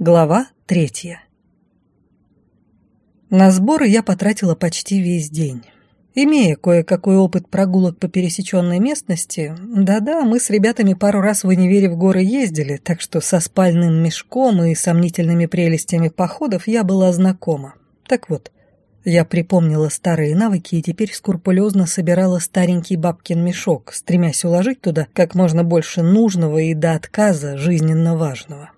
Глава третья. На сборы я потратила почти весь день. Имея кое-какой опыт прогулок по пересеченной местности, да-да, мы с ребятами пару раз в универе в горы ездили, так что со спальным мешком и сомнительными прелестями походов я была знакома. Так вот, я припомнила старые навыки и теперь скрупулезно собирала старенький бабкин мешок, стремясь уложить туда как можно больше нужного и до отказа жизненно важного.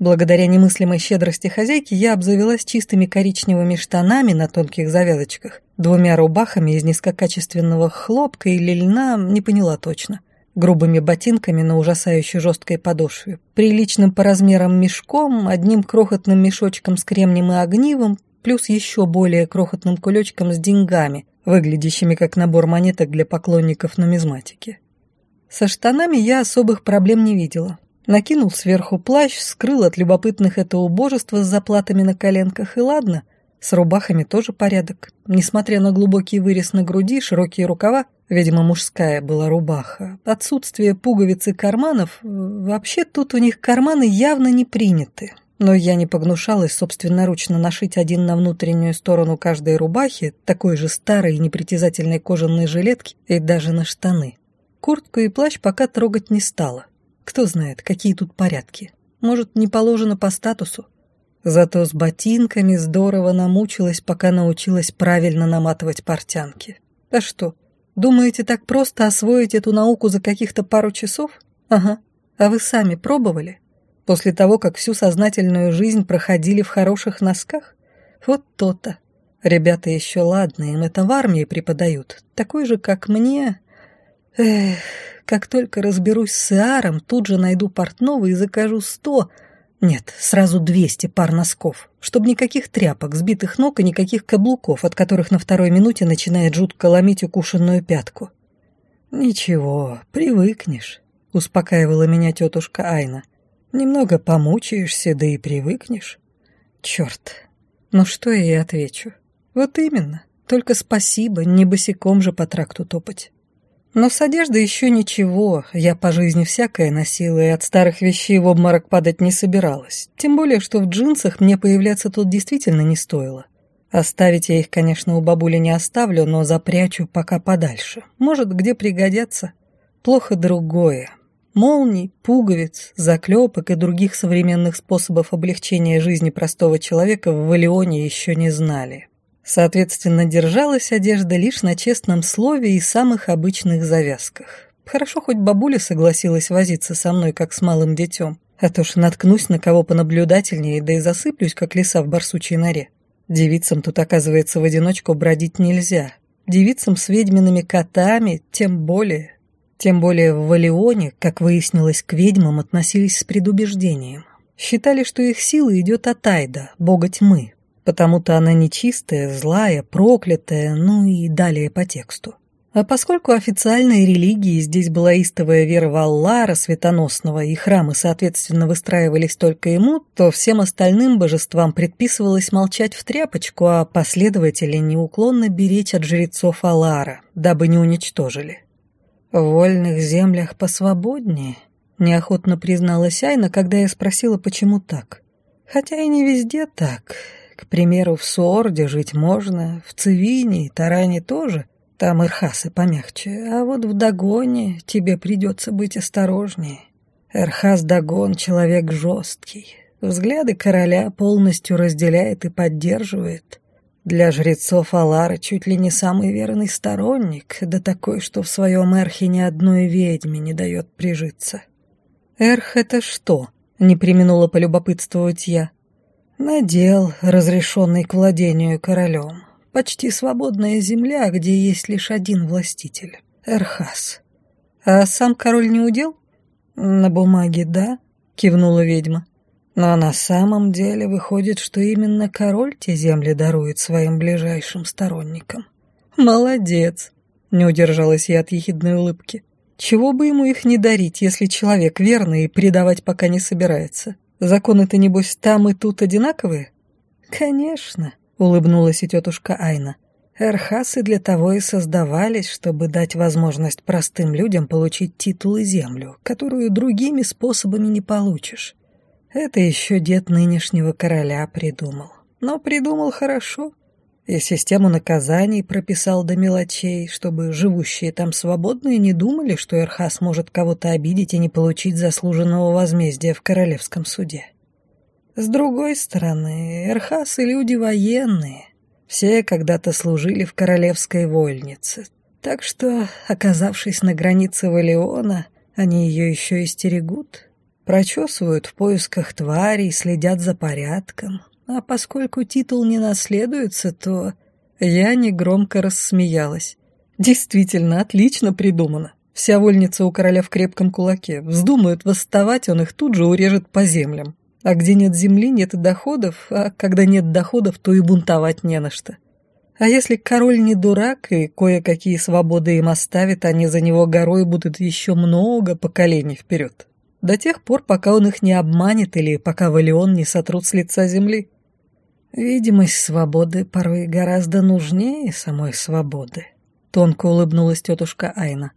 Благодаря немыслимой щедрости хозяйки я обзавелась чистыми коричневыми штанами на тонких завязочках, двумя рубахами из низкокачественного хлопка или льна, не поняла точно, грубыми ботинками на ужасающе жесткой подошве, приличным по размерам мешком, одним крохотным мешочком с кремнем и огнивом, плюс еще более крохотным кулечком с деньгами, выглядящими как набор монеток для поклонников нумизматики. Со штанами я особых проблем не видела. Накинул сверху плащ, скрыл от любопытных это убожество с заплатами на коленках, и ладно, с рубахами тоже порядок. Несмотря на глубокий вырез на груди, широкие рукава, видимо, мужская была рубаха, отсутствие пуговиц и карманов, вообще тут у них карманы явно не приняты. Но я не погнушалась собственноручно нашить один на внутреннюю сторону каждой рубахи, такой же старой и непритязательной кожаной жилетки и даже на штаны. Куртку и плащ пока трогать не стала. Кто знает, какие тут порядки. Может, не положено по статусу. Зато с ботинками здорово намучилась, пока научилась правильно наматывать портянки. Да что, думаете, так просто освоить эту науку за каких-то пару часов? Ага. А вы сами пробовали? После того, как всю сознательную жизнь проходили в хороших носках? Вот то-то. Ребята еще ладно, им это в армии преподают. Такой же, как мне... Эх... Как только разберусь с Иаром, тут же найду портного и закажу сто, нет, сразу двести пар носков, чтобы никаких тряпок, сбитых ног и никаких каблуков, от которых на второй минуте начинает жутко ломить укушенную пятку. «Ничего, привыкнешь», — успокаивала меня тетушка Айна. «Немного помучаешься, да и привыкнешь». «Черт, ну что я ей отвечу?» «Вот именно, только спасибо, не босиком же по тракту топать». Но с одеждой еще ничего, я по жизни всякое носила и от старых вещей в обморок падать не собиралась. Тем более, что в джинсах мне появляться тут действительно не стоило. Оставить я их, конечно, у бабули не оставлю, но запрячу пока подальше. Может, где пригодятся. Плохо другое. Молний, пуговиц, заклепок и других современных способов облегчения жизни простого человека в Валионе еще не знали. Соответственно, держалась одежда лишь на честном слове и самых обычных завязках. Хорошо, хоть бабуля согласилась возиться со мной, как с малым детем. А то ж наткнусь на кого понаблюдательнее, да и засыплюсь, как лиса в барсучьей норе. Девицам тут, оказывается, в одиночку бродить нельзя. Девицам с ведьмиными котами тем более. Тем более в Валионе, как выяснилось, к ведьмам относились с предубеждением. Считали, что их сила идет от Айда, бога тьмы, Потому-то она нечистая, злая, проклятая, ну и далее по тексту. А поскольку официальной религией здесь была истовая вера в Аллара Светоносного, и храмы, соответственно, выстраивались только ему, то всем остальным божествам предписывалось молчать в тряпочку, а последователи неуклонно беречь от жрецов Аллара, дабы не уничтожили. «В вольных землях посвободнее», — неохотно призналась Айна, когда я спросила, почему так. «Хотя и не везде так. К примеру, в Суорде жить можно, в Цивине и Таране тоже, там Эрхасы помягче, а вот в Дагоне тебе придется быть осторожнее. Эрхас Дагон — человек жесткий, взгляды короля полностью разделяет и поддерживает. Для жрецов Алара чуть ли не самый верный сторонник, да такой, что в своем Эрхе ни одной ведьме не дает прижиться. «Эрх — это что?» — не применула полюбопытствовать я. Надел, разрешенный к владению королем. Почти свободная земля, где есть лишь один властитель — Эрхас. А сам король не удел? На бумаге да, кивнула ведьма. Но на самом деле выходит, что именно король те земли дарует своим ближайшим сторонникам. Молодец, не удержалась я от ехидной улыбки. Чего бы ему их не дарить, если человек верный и предавать пока не собирается? Законы-то, небось, там и тут одинаковые?» «Конечно», — улыбнулась и тетушка Айна. «Эрхасы для того и создавались, чтобы дать возможность простым людям получить титул и землю, которую другими способами не получишь. Это еще дед нынешнего короля придумал. Но придумал хорошо. И систему наказаний прописал до мелочей, чтобы живущие там свободные не думали, что Эрхас может кого-то обидеть и не получить заслуженного возмездия в королевском суде. С другой стороны, Эрхасы люди военные. Все когда-то служили в королевской вольнице. Так что, оказавшись на границе Валиона, они ее еще и стерегут, прочесывают в поисках тварей, следят за порядком. А поскольку титул не наследуется, то... Я негромко рассмеялась. Действительно, отлично придумано. Вся вольница у короля в крепком кулаке. Вздумают восставать, он их тут же урежет по землям. А где нет земли, нет и доходов, а когда нет доходов, то и бунтовать не на что. А если король не дурак и кое-какие свободы им оставит, они за него горой будут еще много поколений вперед. До тех пор, пока он их не обманет или пока Валион не сотрут с лица земли. Видимость свободы порой гораздо нужнее самой свободы. Тонко улыбнулась тетушка Айна.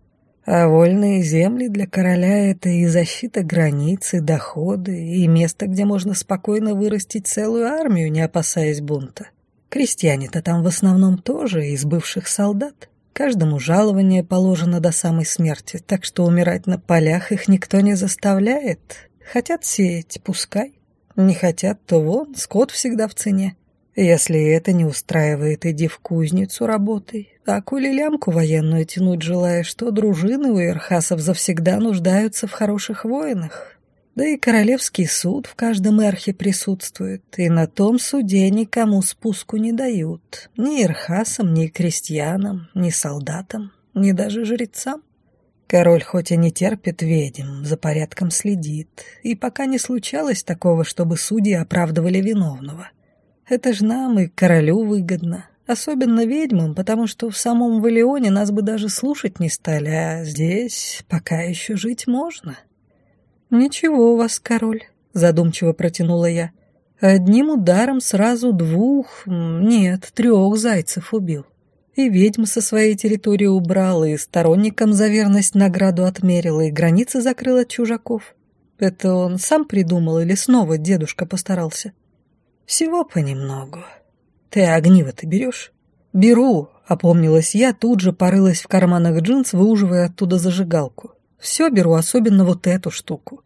А вольные земли для короля — это и защита границ, и доходы, и место, где можно спокойно вырастить целую армию, не опасаясь бунта. Крестьяне-то там в основном тоже из бывших солдат. Каждому жалование положено до самой смерти, так что умирать на полях их никто не заставляет. Хотят сеять, пускай. Не хотят, то вон, скот всегда в цене. Если это не устраивает, иди в кузницу работай. А коли лямку военную тянуть желаешь, то дружины у ирхасов завсегда нуждаются в хороших воинах. Да и королевский суд в каждом эрхе присутствует, и на том суде никому спуску не дают. Ни ирхасам, ни крестьянам, ни солдатам, ни даже жрецам. Король хоть и не терпит ведьм, за порядком следит, и пока не случалось такого, чтобы судьи оправдывали виновного. Это ж нам и королю выгодно, особенно ведьмам, потому что в самом Валионе нас бы даже слушать не стали, а здесь пока еще жить можно». «Ничего у вас, король», — задумчиво протянула я. «Одним ударом сразу двух, нет, трех зайцев убил. И ведьм со своей территории убрал, и сторонникам за верность награду отмерил, и границы закрыл от чужаков. Это он сам придумал или снова дедушка постарался?» «Всего понемногу. Ты огниво-то берешь?» «Беру», — опомнилась я, тут же порылась в карманах джинс, выуживая оттуда зажигалку. Все беру, особенно вот эту штуку.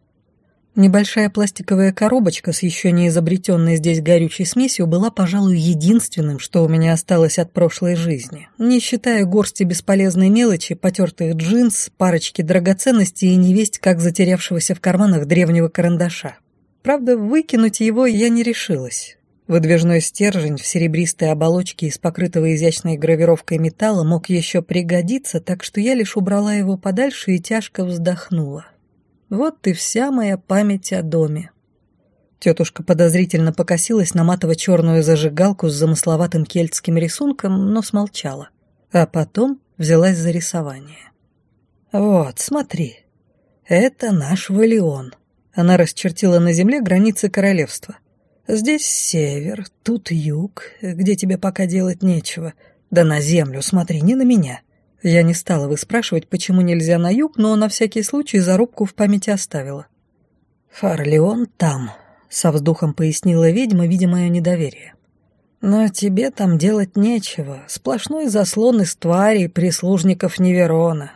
Небольшая пластиковая коробочка с еще не изобретенной здесь горючей смесью была, пожалуй, единственным, что у меня осталось от прошлой жизни, не считая горсти бесполезной мелочи, потертых джинс, парочки драгоценностей и невесть, как затерявшегося в карманах древнего карандаша. Правда, выкинуть его я не решилась. Выдвижной стержень в серебристой оболочке из покрытого изящной гравировкой металла мог еще пригодиться, так что я лишь убрала его подальше и тяжко вздохнула. Вот и вся моя память о доме. Тетушка подозрительно покосилась на матово-черную зажигалку с замысловатым кельтским рисунком, но смолчала. А потом взялась за рисование. «Вот, смотри. Это наш Валион». Она расчертила на земле границы королевства — Здесь север, тут юг, где тебе пока делать нечего. Да на землю смотри, не на меня. Я не стала выспрашивать, почему нельзя на юг, но на всякий случай зарубку в памяти оставила. «Фарлеон там», — со вздохом пояснила ведьма, видя мое недоверие. «Но тебе там делать нечего. Сплошной заслон из тварей, прислужников Неверона.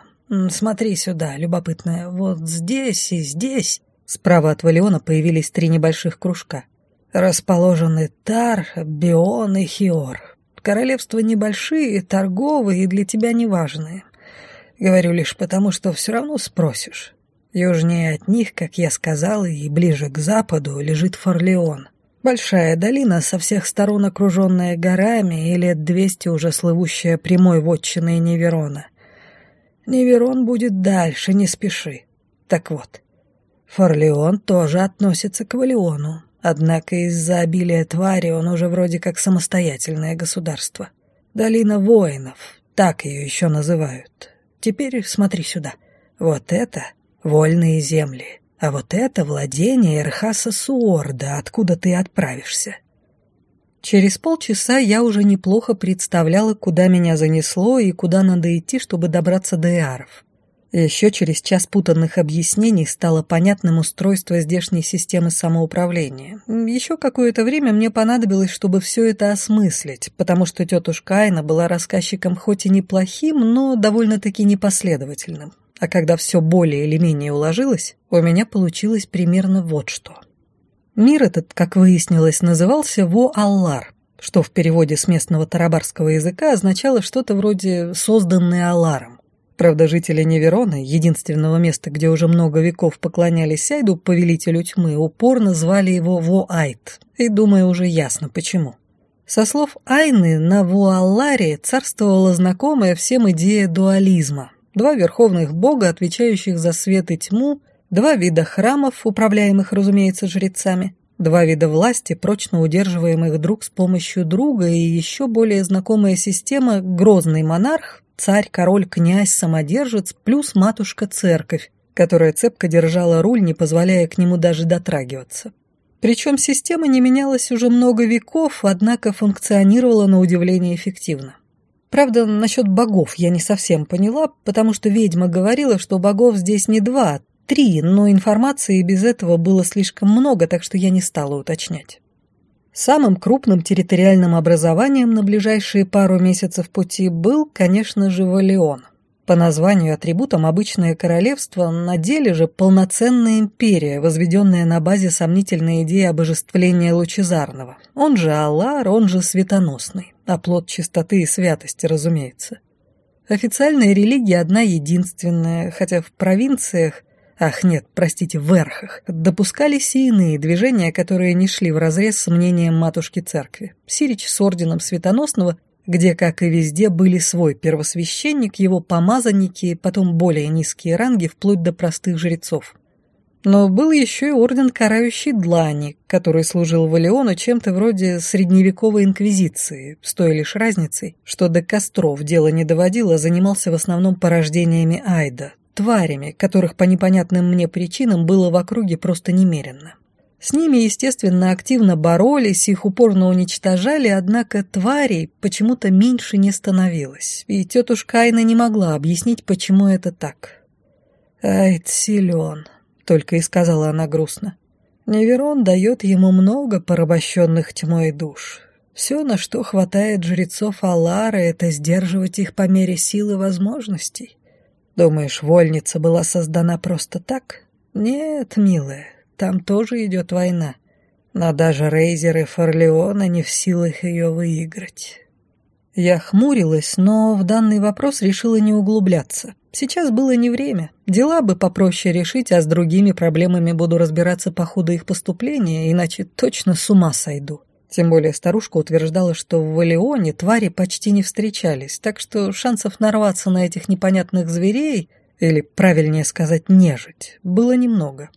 Смотри сюда, любопытная, вот здесь и здесь...» Справа от Валиона появились три небольших кружка расположены Тар, Бион и Хиор. Королевства небольшие, торговые и для тебя неважные. Говорю лишь потому, что все равно спросишь. Южнее от них, как я сказал, и ближе к западу лежит Форлеон. Большая долина, со всех сторон окруженная горами и лет двести уже слывущая прямой вотчиной Неверона. Неверон будет дальше, не спеши. Так вот, Форлеон тоже относится к Валиону, Однако из-за обилия твари он уже вроде как самостоятельное государство. Долина воинов, так ее еще называют. Теперь смотри сюда. Вот это вольные земли, а вот это владение Эрхаса Суорда, откуда ты отправишься. Через полчаса я уже неплохо представляла, куда меня занесло и куда надо идти, чтобы добраться до Иаров. Еще через час путанных объяснений стало понятным устройство здешней системы самоуправления. Еще какое-то время мне понадобилось, чтобы все это осмыслить, потому что тетушка Айна была рассказчиком хоть и неплохим, но довольно-таки непоследовательным. А когда все более или менее уложилось, у меня получилось примерно вот что. Мир этот, как выяснилось, назывался Во-Аллар, что в переводе с местного тарабарского языка означало что-то вроде «созданный Алларом». Правда, жители Неверона, единственного места, где уже много веков поклонялись Айду, повелителю тьмы, упорно звали его Во-Айт. И, думаю, уже ясно почему. Со слов Айны, на Вуалларе царствовала знакомая всем идея дуализма. Два верховных бога, отвечающих за свет и тьму, два вида храмов, управляемых, разумеется, жрецами, два вида власти, прочно удерживаемых друг с помощью друга, и еще более знакомая система «грозный монарх», Царь, король, князь, самодержец, плюс матушка-церковь, которая цепко держала руль, не позволяя к нему даже дотрагиваться. Причем система не менялась уже много веков, однако функционировала на удивление эффективно. Правда, насчет богов я не совсем поняла, потому что ведьма говорила, что богов здесь не два, три, но информации без этого было слишком много, так что я не стала уточнять. Самым крупным территориальным образованием на ближайшие пару месяцев пути был, конечно же, Валион. По названию атрибутом обычное королевство, на деле же полноценная империя, возведенная на базе сомнительной идеи обожествления Лучезарного. Он же Аллар, он же Светоносный. Оплот чистоты и святости, разумеется. Официальная религия одна единственная, хотя в провинциях ах нет, простите, в верхах, допускались и иные движения, которые не шли вразрез с мнением матушки церкви. Сирич с орденом Светоносного, где, как и везде, были свой первосвященник, его помазанники, потом более низкие ранги, вплоть до простых жрецов. Но был еще и орден карающей длани, который служил Валиону чем-то вроде средневековой инквизиции, с той лишь разницей, что до костров дело не доводило, а занимался в основном порождениями Айда, тварями, которых по непонятным мне причинам было в округе просто немерено. С ними, естественно, активно боролись, их упорно уничтожали, однако тварей почему-то меньше не становилось, и тетушка Айна не могла объяснить, почему это так. «Айд силен», — только и сказала она грустно. «Неверон дает ему много порабощенных тьмой душ. Все, на что хватает жрецов Аллара, это сдерживать их по мере силы возможностей. Думаешь, вольница была создана просто так? Нет, милая, там тоже идет война. Но даже рейзеры Форлеона не в силах ее выиграть. Я хмурилась, но в данный вопрос решила не углубляться. Сейчас было не время. Дела бы попроще решить, а с другими проблемами буду разбираться по ходу их поступления, иначе точно с ума сойду. Тем более старушка утверждала, что в Валионе твари почти не встречались, так что шансов нарваться на этих непонятных зверей, или, правильнее сказать, нежить, было немного.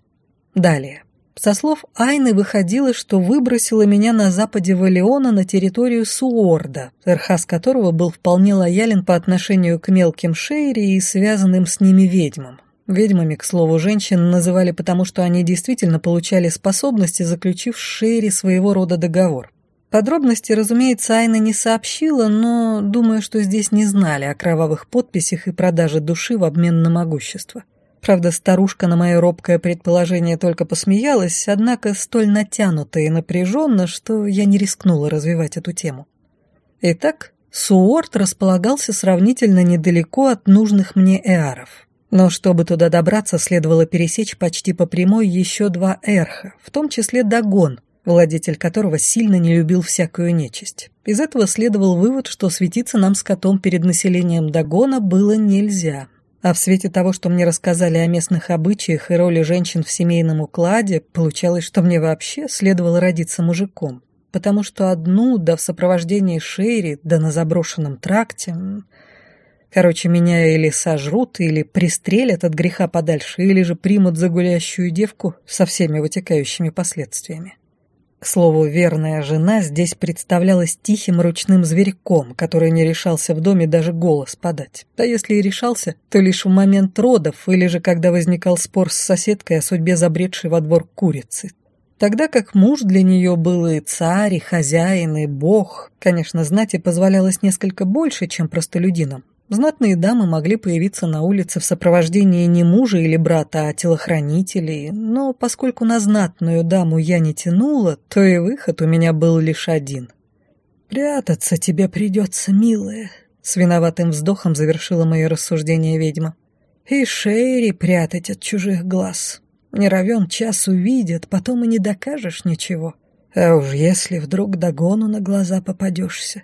Далее. Со слов Айны выходило, что выбросила меня на западе Валиона на территорию Суорда, Эрхас которого был вполне лоялен по отношению к мелким шейри и связанным с ними ведьмам. Ведьмами, к слову, женщин называли потому, что они действительно получали способности, заключив Шерри своего рода договор. Подробности, разумеется, Айна не сообщила, но думаю, что здесь не знали о кровавых подписях и продаже души в обмен на могущество. Правда, старушка на мое робкое предположение только посмеялась, однако столь натянуто и напряженно, что я не рискнула развивать эту тему. Итак, Суорт располагался сравнительно недалеко от нужных мне эаров. Но чтобы туда добраться, следовало пересечь почти по прямой еще два эрха, в том числе Дагон, владетель которого сильно не любил всякую нечисть. Из этого следовал вывод, что светиться нам с котом перед населением Дагона было нельзя. А в свете того, что мне рассказали о местных обычаях и роли женщин в семейном укладе, получалось, что мне вообще следовало родиться мужиком. Потому что одну, да в сопровождении Шейри, да на заброшенном тракте... Короче, меня или сожрут, или пристрелят от греха подальше, или же примут за гулящую девку со всеми вытекающими последствиями. К слову, верная жена здесь представлялась тихим ручным зверьком, который не решался в доме даже голос подать. Да если и решался, то лишь в момент родов или же когда возникал спор с соседкой о судьбе забредшей во двор курицы. Тогда как муж для нее был и царь, и хозяин, и бог. Конечно, знати позволялось несколько больше, чем простолюдинам Знатные дамы могли появиться на улице в сопровождении не мужа или брата, а телохранителей, но поскольку на знатную даму я не тянула, то и выход у меня был лишь один. «Прятаться тебе придется, милая», — с виноватым вздохом завершила мое рассуждение ведьма. «И Шерри прятать от чужих глаз. Не равен час увидят, потом и не докажешь ничего. А уж если вдруг догону на глаза попадешься».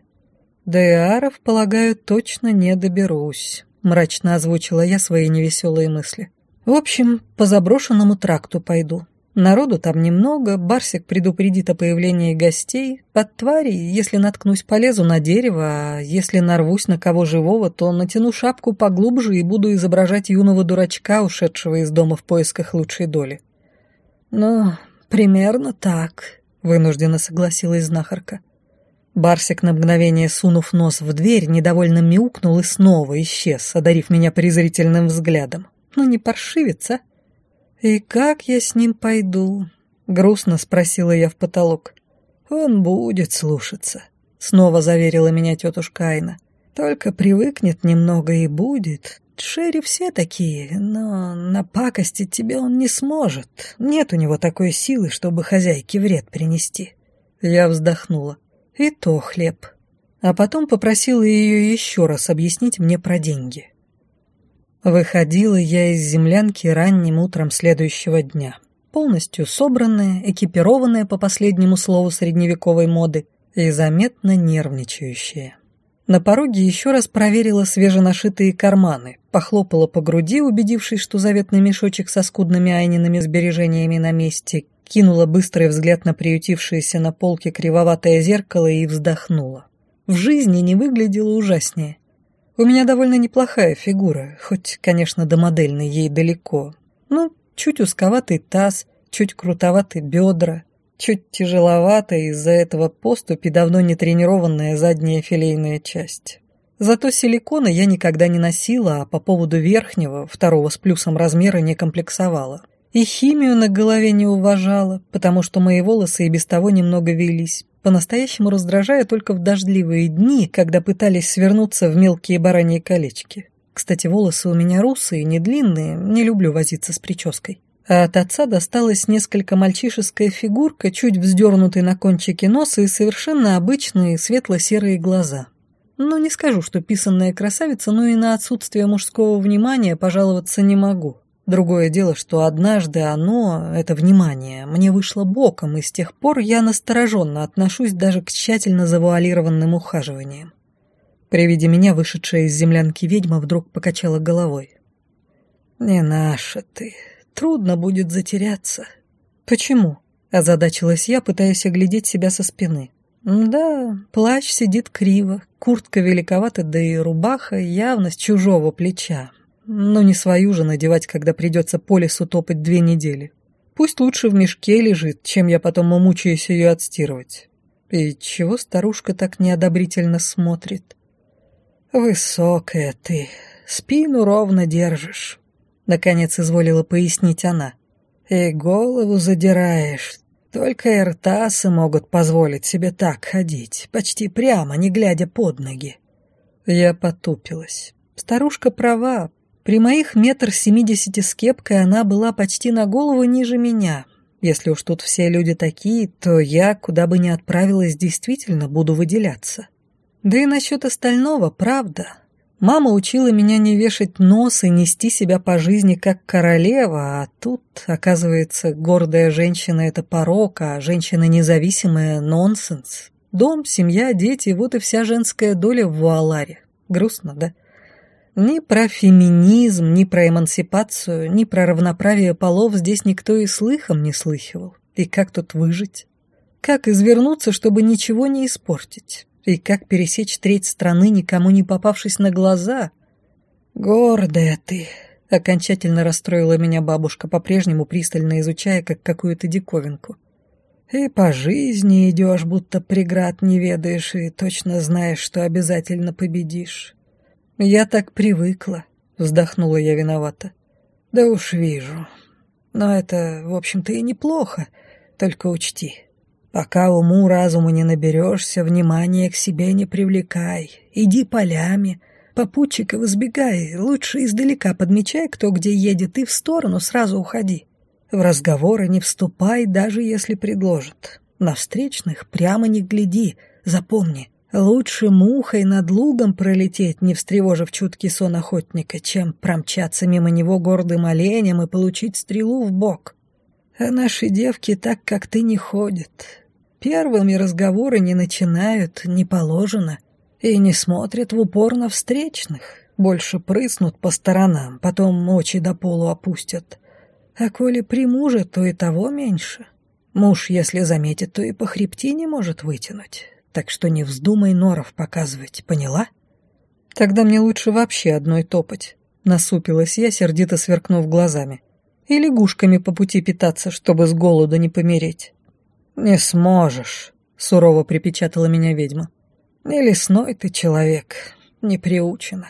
«До Иаров, полагаю, точно не доберусь», — мрачно озвучила я свои невеселые мысли. «В общем, по заброшенному тракту пойду. Народу там немного, Барсик предупредит о появлении гостей. Под твари, если наткнусь, полезу на дерево, а если нарвусь на кого живого, то натяну шапку поглубже и буду изображать юного дурачка, ушедшего из дома в поисках лучшей доли». «Ну, примерно так», — вынужденно согласилась знахарка. Барсик на мгновение, сунув нос в дверь, недовольно мяукнул и снова исчез, одарив меня презрительным взглядом. «Ну не паршивец, а?» «И как я с ним пойду?» — грустно спросила я в потолок. «Он будет слушаться», — снова заверила меня тетушка Айна. «Только привыкнет немного и будет. Шерри все такие, но напакостить тебе он не сможет. Нет у него такой силы, чтобы хозяйке вред принести». Я вздохнула. И то хлеб. А потом попросила ее еще раз объяснить мне про деньги. Выходила я из землянки ранним утром следующего дня. Полностью собранная, экипированная по последнему слову средневековой моды и заметно нервничающая. На пороге еще раз проверила свеженашитые карманы, похлопала по груди, убедившись, что заветный мешочек со скудными айниными сбережениями на месте, кинула быстрый взгляд на приютившееся на полке кривоватое зеркало и вздохнула. В жизни не выглядела ужаснее. У меня довольно неплохая фигура, хоть, конечно, до модельной ей далеко. Ну, чуть узковатый таз, чуть крутоватые бедра, чуть тяжеловатая из-за этого поступи давно не тренированная задняя филейная часть. Зато силикона я никогда не носила, а по поводу верхнего, второго с плюсом размера, не комплексовала. И химию на голове не уважала, потому что мои волосы и без того немного велись, по-настоящему раздражая только в дождливые дни, когда пытались свернуться в мелкие бараньи колечки. Кстати, волосы у меня русые, не длинные, не люблю возиться с прической. А от отца досталась несколько мальчишеская фигурка, чуть вздернутый на кончике носа и совершенно обычные светло-серые глаза. Ну, не скажу, что писанная красавица, но и на отсутствие мужского внимания пожаловаться не могу. Другое дело, что однажды оно, это внимание, мне вышло боком, и с тех пор я настороженно отношусь даже к тщательно завуалированным ухаживаниям. При виде меня вышедшая из землянки ведьма вдруг покачала головой. «Не наша ты. Трудно будет затеряться». «Почему?» — озадачилась я, пытаясь оглядеть себя со спины. «Да, плащ сидит криво, куртка великовата, да и рубаха явно с чужого плеча, но не свою же надевать, когда придется по лесу топать две недели. Пусть лучше в мешке лежит, чем я потом умучаюсь ее отстирывать. И чего старушка так неодобрительно смотрит? «Высокая ты, спину ровно держишь», — наконец изволила пояснить она. «И голову задираешь. Только эртасы могут позволить себе так ходить, почти прямо, не глядя под ноги». Я потупилась. Старушка права, при моих метр семидесяти с кепкой она была почти на голову ниже меня. Если уж тут все люди такие, то я, куда бы ни отправилась, действительно буду выделяться. Да и насчет остального, правда. Мама учила меня не вешать нос и нести себя по жизни как королева, а тут, оказывается, гордая женщина — это порок, а женщина независимая — нонсенс. Дом, семья, дети — вот и вся женская доля в Вуаларе. Грустно, да? Ни про феминизм, ни про эмансипацию, ни про равноправие полов здесь никто и слыхом не слыхивал. И как тут выжить? Как извернуться, чтобы ничего не испортить? И как пересечь треть страны, никому не попавшись на глаза? Гордая ты, окончательно расстроила меня бабушка, по-прежнему пристально изучая, как какую-то диковинку. И по жизни идешь, будто преград не ведаешь и точно знаешь, что обязательно победишь. «Я так привыкла», — вздохнула я виновата. «Да уж вижу. Но это, в общем-то, и неплохо. Только учти, пока уму-разуму не наберешься, внимания к себе не привлекай. Иди полями, Попутчиков избегай, лучше издалека подмечай, кто где едет, и в сторону сразу уходи. В разговоры не вступай, даже если предложат. На встречных прямо не гляди, запомни. Лучше мухой над лугом пролететь, не встревожив чуткий сон охотника, чем промчаться мимо него гордым оленем и получить стрелу в бок. А наши девки так, как ты, не ходят. Первыми разговоры не начинают, не положено, и не смотрят в упор на встречных. Больше прыснут по сторонам, потом очи до полу опустят. А коли при муже, то и того меньше. Муж, если заметит, то и по хребтине может вытянуть. Так что не вздумай норов показывать, поняла? Тогда мне лучше вообще одной топать. Насупилась я, сердито сверкнув глазами. И лягушками по пути питаться, чтобы с голоду не помереть. «Не сможешь», — сурово припечатала меня ведьма. «Не лесной ты человек, не приучена».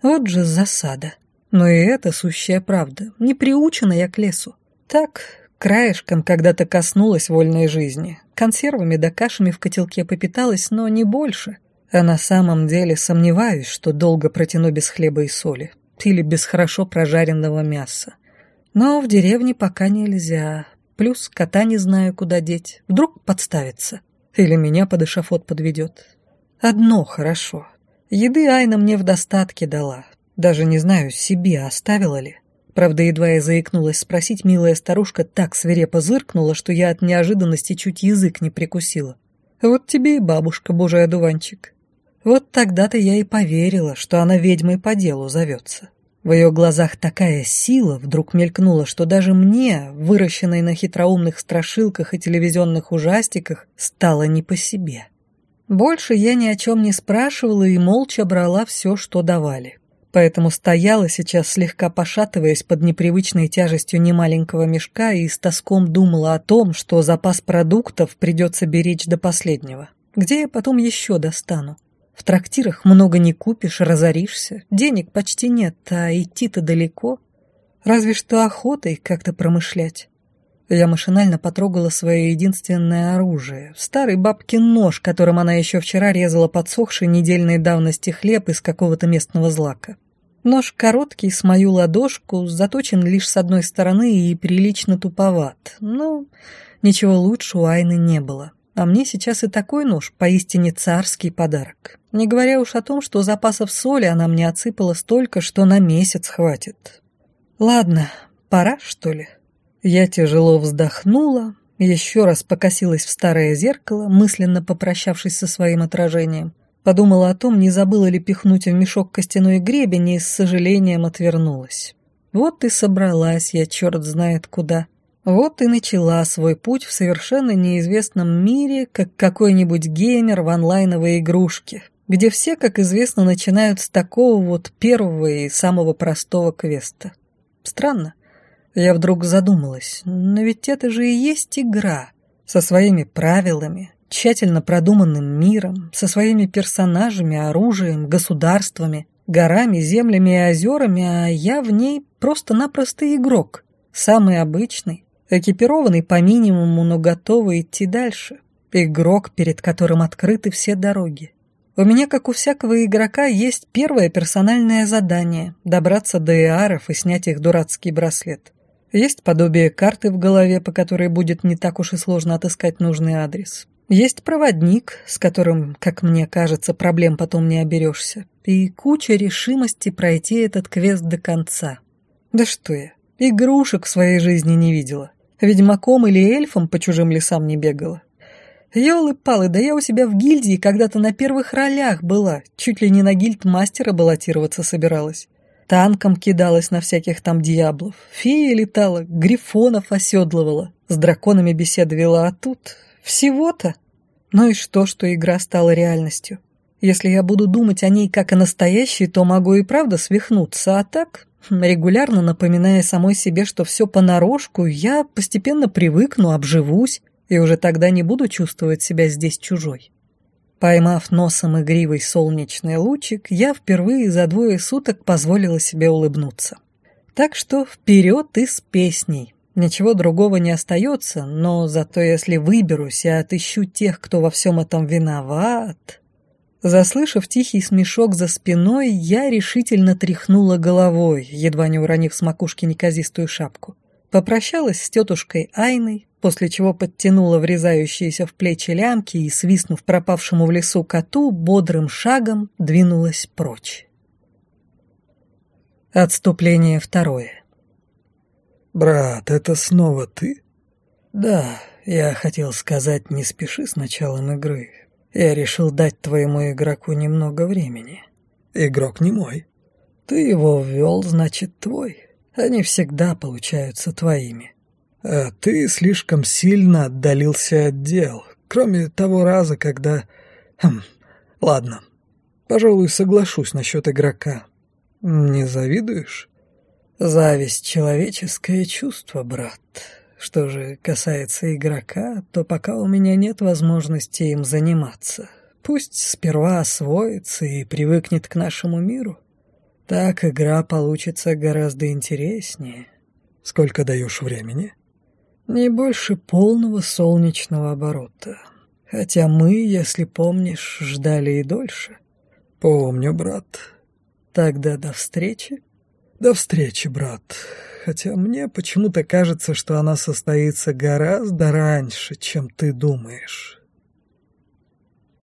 Вот же засада. Но и это сущая правда. Не приучена я к лесу. Так, краешком когда-то коснулась вольной жизни. Консервами да кашами в котелке попиталась, но не больше. А на самом деле сомневаюсь, что долго протяну без хлеба и соли. Или без хорошо прожаренного мяса. Но в деревне пока нельзя. Плюс кота не знаю, куда деть. Вдруг подставится. Или меня под эшафот подведет. Одно хорошо. Еды Айна мне в достатке дала. Даже не знаю, себе оставила ли. Правда, едва я заикнулась спросить, милая старушка так свирепо зыркнула, что я от неожиданности чуть язык не прикусила. Вот тебе и бабушка, божий одуванчик. Вот тогда-то я и поверила, что она ведьмой по делу зовется. В ее глазах такая сила вдруг мелькнула, что даже мне, выращенной на хитроумных страшилках и телевизионных ужастиках, стало не по себе. Больше я ни о чем не спрашивала и молча брала все, что давали поэтому стояла сейчас, слегка пошатываясь под непривычной тяжестью немаленького мешка и с тоском думала о том, что запас продуктов придется беречь до последнего. Где я потом еще достану? В трактирах много не купишь, разоришься, денег почти нет, а идти-то далеко. Разве что охотой как-то промышлять. Я машинально потрогала свое единственное оружие. Старый бабкин нож, которым она еще вчера резала подсохший недельной давности хлеб из какого-то местного злака. Нож короткий, с мою ладошку, заточен лишь с одной стороны и прилично туповат. Но ничего лучше у Айны не было. А мне сейчас и такой нож поистине царский подарок. Не говоря уж о том, что запасов соли она мне отсыпала столько, что на месяц хватит. Ладно, пора, что ли? Я тяжело вздохнула, еще раз покосилась в старое зеркало, мысленно попрощавшись со своим отражением. Подумала о том, не забыла ли пихнуть в мешок костяной гребень и с сожалением отвернулась. Вот и собралась я, черт знает куда. Вот и начала свой путь в совершенно неизвестном мире, как какой-нибудь геймер в онлайновой игрушке, где все, как известно, начинают с такого вот первого и самого простого квеста. Странно. Я вдруг задумалась, но ведь это же и есть игра, со своими правилами, тщательно продуманным миром, со своими персонажами, оружием, государствами, горами, землями и озерами, а я в ней просто-напросто игрок, самый обычный, экипированный по минимуму, но готовый идти дальше, игрок, перед которым открыты все дороги. У меня, как у всякого игрока, есть первое персональное задание – добраться до Иаров и снять их дурацкий браслет. Есть подобие карты в голове, по которой будет не так уж и сложно отыскать нужный адрес. Есть проводник, с которым, как мне кажется, проблем потом не оберешься. И куча решимости пройти этот квест до конца. Да что я, игрушек в своей жизни не видела. Ведьмаком или эльфом по чужим лесам не бегала. Ёлы-палы, да я у себя в гильдии когда-то на первых ролях была, чуть ли не на гильд-мастера баллотироваться собиралась танком кидалась на всяких там дьяблов, фея летала, грифонов оседлывала, с драконами беседовала, а тут всего-то. Ну и что, что игра стала реальностью? Если я буду думать о ней как о настоящей, то могу и правда свихнуться, а так, регулярно напоминая самой себе, что все понарошку, я постепенно привыкну, обживусь, и уже тогда не буду чувствовать себя здесь чужой. Поймав носом игривый солнечный лучик, я впервые за двое суток позволила себе улыбнуться. Так что вперед и с песней. Ничего другого не остается, но зато если выберусь и отыщу тех, кто во всем этом виноват... Заслышав тихий смешок за спиной, я решительно тряхнула головой, едва не уронив с макушки неказистую шапку. Попрощалась с тетушкой Айной, после чего подтянула врезающиеся в плечи лямки и, свистнув пропавшему в лесу коту, бодрым шагом двинулась прочь. Отступление второе. «Брат, это снова ты?» «Да, я хотел сказать, не спеши с началом игры. Я решил дать твоему игроку немного времени». «Игрок не мой». «Ты его ввел, значит, твой. Они всегда получаются твоими». «А ты слишком сильно отдалился от дел, кроме того раза, когда... Хм, ладно, пожалуй, соглашусь насчет игрока. Не завидуешь?» «Зависть — человеческое чувство, брат. Что же касается игрока, то пока у меня нет возможности им заниматься. Пусть сперва освоится и привыкнет к нашему миру. Так игра получится гораздо интереснее». «Сколько даешь времени?» Не больше полного солнечного оборота. Хотя мы, если помнишь, ждали и дольше. Помню, брат. Тогда до встречи. До встречи, брат. Хотя мне почему-то кажется, что она состоится гораздо раньше, чем ты думаешь.